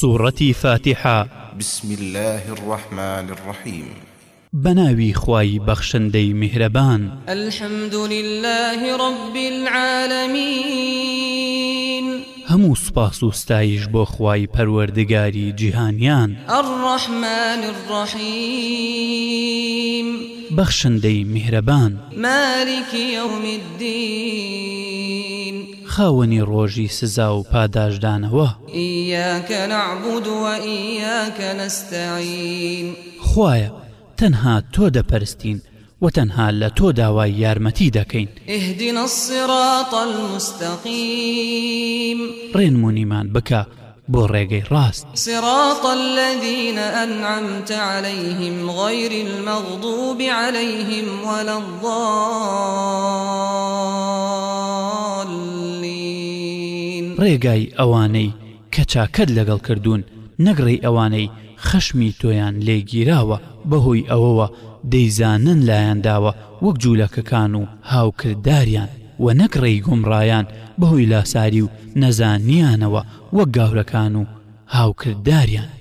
سوورەتی فاتحا بسم الله الرحمن الرحیم بناوي خواي بخشندي مهربان الحمد لله رب العالمين همو سپاس و ستایش بۆ خوای پەروەردگاری جیهانیان الرحمن الرحیم بەخشندەی میهرەبان مالك يوم الدين خاوەنی ڕۆژی سزا و پاداشدانەوە ئیکە نعبودوە ئیکە نستعین خویە تەنها تۆ دەپەرستین و تەنها لە تۆ داوای یارمەتی دەکەین ئهدی نەسیڕاتەن مستەقیم ڕێنمونیمان بکە بۆ ڕێگەی ڕاست سراط الذيینە ئەنعمت عليهلەیهم غەیری المەغضوب عليهلەیهم وەلەڵڵ ڕێگای ئەوانەی کە چاکەت لەگەڵ کردوون نەگڕی ئەوانەی خەشمی تۆیان لێگیراوە بەهۆی ئەوەوە دەیزانن لایەنداوە وەک جوولەکەکان و هاوکردداریان و نەکڕێی گومڕایان بەهۆی لاساری و نەزانیانەوە وەک گاورەکان و هاوکردداریان